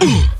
Ooh.